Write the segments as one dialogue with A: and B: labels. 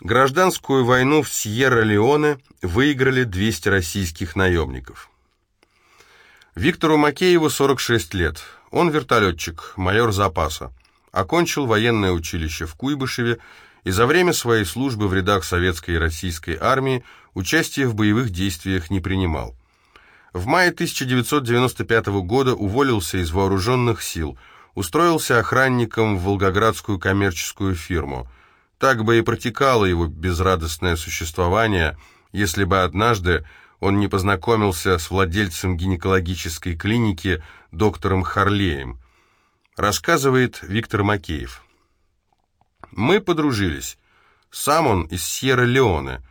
A: Гражданскую войну в Сьерра-Леоне выиграли 200 российских наемников. Виктору Макееву 46 лет. Он вертолетчик, майор запаса. Окончил военное училище в Куйбышеве и за время своей службы в рядах советской и российской армии участия в боевых действиях не принимал. В мае 1995 года уволился из вооруженных сил, устроился охранником в волгоградскую коммерческую фирму. Так бы и протекало его безрадостное существование, если бы однажды он не познакомился с владельцем гинекологической клиники доктором Харлеем. Рассказывает Виктор Макеев. Мы подружились. Сам он из Сьерра-Леоне.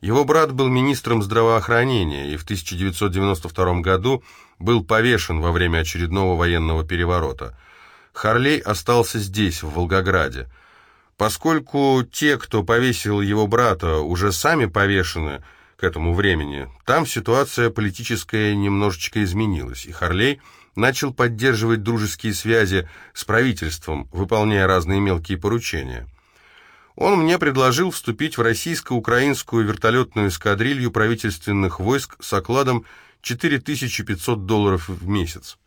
A: Его брат был министром здравоохранения и в 1992 году был повешен во время очередного военного переворота. Харлей остался здесь, в Волгограде. Поскольку те, кто повесил его брата, уже сами повешены к этому времени, там ситуация политическая немножечко изменилась, и Харлей начал поддерживать дружеские связи с правительством, выполняя разные мелкие поручения. Он мне предложил вступить в российско-украинскую вертолетную эскадрилью правительственных войск с окладом 4500 долларов в месяц.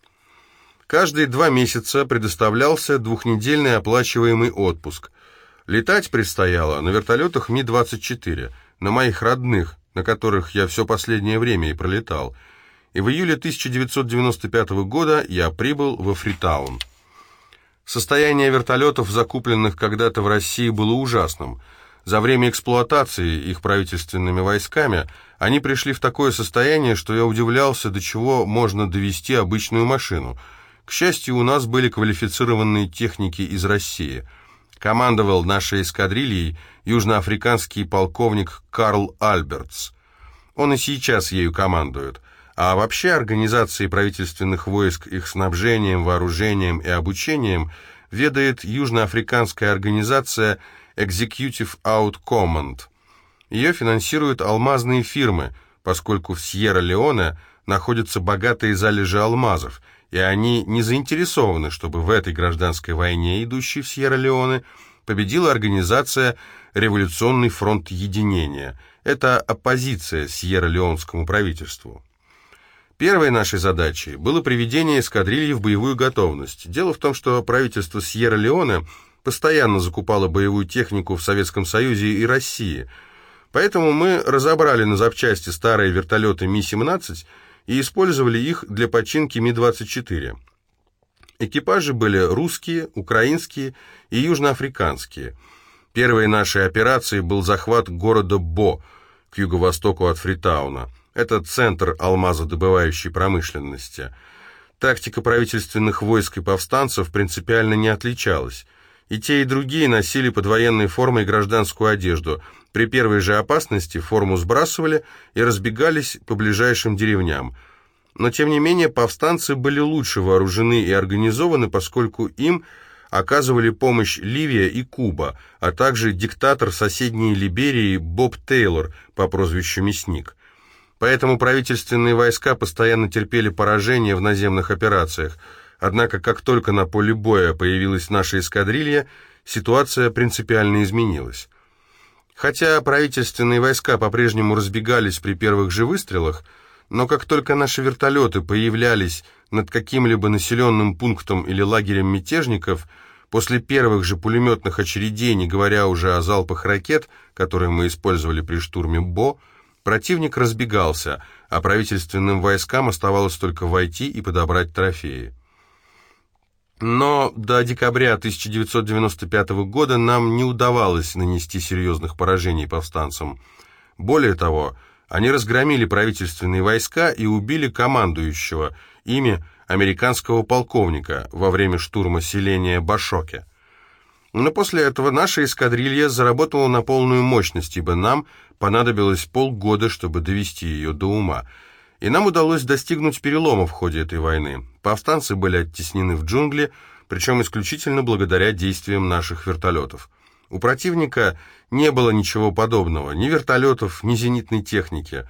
A: Каждые два месяца предоставлялся двухнедельный оплачиваемый отпуск. Летать предстояло на вертолетах Ми-24, на моих родных, на которых я все последнее время и пролетал. И в июле 1995 года я прибыл во Фритаун. Состояние вертолетов, закупленных когда-то в России, было ужасным. За время эксплуатации их правительственными войсками они пришли в такое состояние, что я удивлялся, до чего можно довести обычную машину. К счастью, у нас были квалифицированные техники из России. Командовал нашей эскадрильей южноафриканский полковник Карл Альбертс. Он и сейчас ею командует – а вообще организацией правительственных войск, их снабжением, вооружением и обучением ведает южноафриканская организация Executive Out Command. Ее финансируют алмазные фирмы, поскольку в Сьерра-Леоне находятся богатые залежи алмазов, и они не заинтересованы, чтобы в этой гражданской войне, идущей в Сьерра-Леоне, победила организация «Революционный фронт единения». Это оппозиция Сьерра-Леонскому правительству. Первой нашей задачей было приведение эскадрильи в боевую готовность. Дело в том, что правительство Сьерра-Леоне постоянно закупало боевую технику в Советском Союзе и России. Поэтому мы разобрали на запчасти старые вертолеты Ми-17 и использовали их для починки Ми-24. Экипажи были русские, украинские и южноафриканские. Первой нашей операцией был захват города Бо к юго-востоку от Фритауна. Это центр алмазодобывающей промышленности. Тактика правительственных войск и повстанцев принципиально не отличалась. И те, и другие носили под военной формой гражданскую одежду. При первой же опасности форму сбрасывали и разбегались по ближайшим деревням. Но, тем не менее, повстанцы были лучше вооружены и организованы, поскольку им оказывали помощь Ливия и Куба, а также диктатор соседней Либерии Боб Тейлор по прозвищу Мясник. Поэтому правительственные войска постоянно терпели поражение в наземных операциях. Однако, как только на поле боя появилась наша эскадрилья, ситуация принципиально изменилась. Хотя правительственные войска по-прежнему разбегались при первых же выстрелах, но как только наши вертолеты появлялись над каким-либо населенным пунктом или лагерем мятежников, после первых же пулеметных очередей, не говоря уже о залпах ракет, которые мы использовали при штурме Бо, Противник разбегался, а правительственным войскам оставалось только войти и подобрать трофеи. Но до декабря 1995 года нам не удавалось нанести серьезных поражений повстанцам. Более того, они разгромили правительственные войска и убили командующего, ими американского полковника во время штурма селения Башоке. Но после этого наша эскадрилья заработала на полную мощность, ибо нам понадобилось полгода, чтобы довести ее до ума. И нам удалось достигнуть перелома в ходе этой войны. Повстанцы были оттеснены в джунгли, причем исключительно благодаря действиям наших вертолетов. У противника не было ничего подобного, ни вертолетов, ни зенитной техники.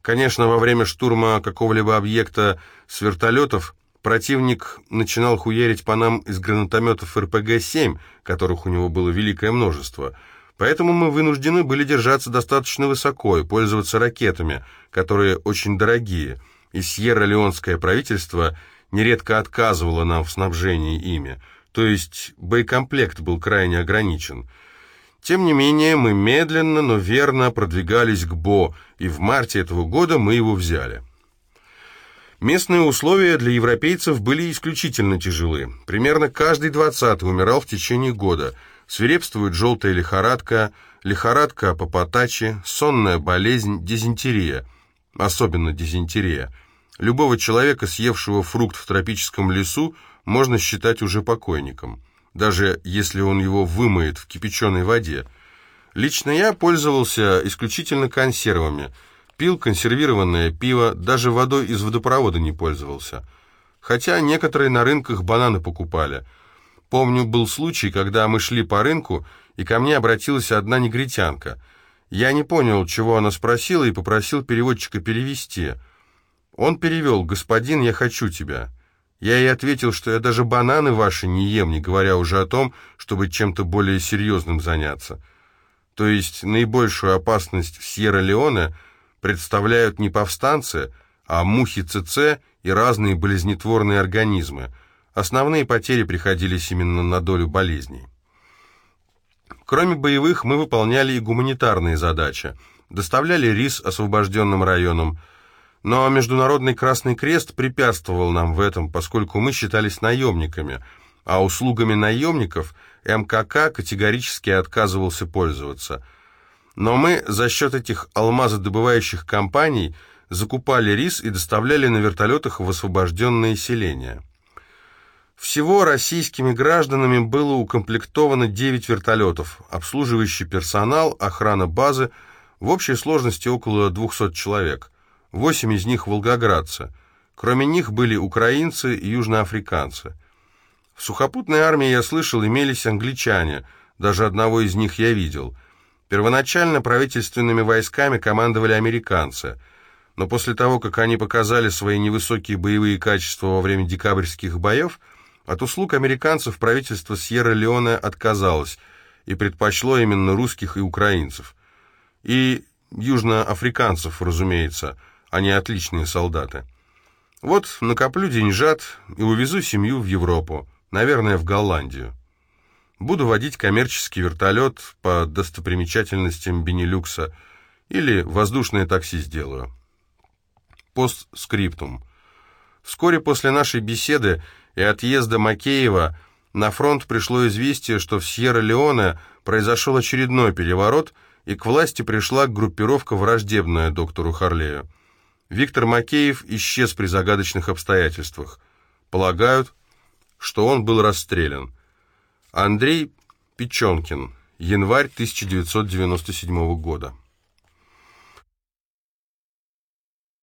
A: Конечно, во время штурма какого-либо объекта с вертолетов Противник начинал хуярить по нам из гранатометов РПГ-7, которых у него было великое множество. Поэтому мы вынуждены были держаться достаточно высоко и пользоваться ракетами, которые очень дорогие, и Сьерра-Леонское правительство нередко отказывало нам в снабжении ими, то есть боекомплект был крайне ограничен. Тем не менее, мы медленно, но верно продвигались к Бо, и в марте этого года мы его взяли. Местные условия для европейцев были исключительно тяжелы. Примерно каждый двадцатый умирал в течение года. Свирепствует желтая лихорадка, лихорадка папатачи, сонная болезнь, дизентерия. Особенно дизентерия. Любого человека, съевшего фрукт в тропическом лесу, можно считать уже покойником, даже если он его вымоет в кипяченой воде. Лично я пользовался исключительно консервами – Пил консервированное пиво, даже водой из водопровода не пользовался. Хотя некоторые на рынках бананы покупали. Помню, был случай, когда мы шли по рынку, и ко мне обратилась одна негритянка. Я не понял, чего она спросила, и попросил переводчика перевести. Он перевел «Господин, я хочу тебя». Я ей ответил, что я даже бананы ваши не ем, не говоря уже о том, чтобы чем-то более серьезным заняться. То есть наибольшую опасность в Сьерра-Леоне – представляют не повстанцы, а мухи ЦЦ и разные болезнетворные организмы. Основные потери приходились именно на долю болезней. Кроме боевых, мы выполняли и гуманитарные задачи. Доставляли рис освобожденным районам, но Международный Красный Крест препятствовал нам в этом, поскольку мы считались наемниками, а услугами наемников МКК категорически отказывался пользоваться – но мы за счет этих алмазодобывающих компаний закупали рис и доставляли на вертолетах в освобожденные селения. Всего российскими гражданами было укомплектовано 9 вертолетов, обслуживающий персонал, охрана базы, в общей сложности около 200 человек, 8 из них волгоградцы. Кроме них были украинцы и южноафриканцы. В сухопутной армии, я слышал, имелись англичане, даже одного из них я видел – Первоначально правительственными войсками командовали американцы, но после того, как они показали свои невысокие боевые качества во время декабрьских боев, от услуг американцев правительство Сьерра-Леоне отказалось и предпочло именно русских и украинцев. И южноафриканцев, разумеется, они отличные солдаты. Вот накоплю деньжат и увезу семью в Европу, наверное, в Голландию. Буду водить коммерческий вертолет по достопримечательностям Бенилюкса или воздушное такси сделаю. Постскриптум. Вскоре после нашей беседы и отъезда Макеева на фронт пришло известие, что в Сьерра-Леоне произошел очередной переворот, и к власти пришла группировка, враждебная доктору Харлею. Виктор Макеев исчез при загадочных обстоятельствах. Полагают, что он был расстрелян. Андрей Печенкин. Январь 1997 года.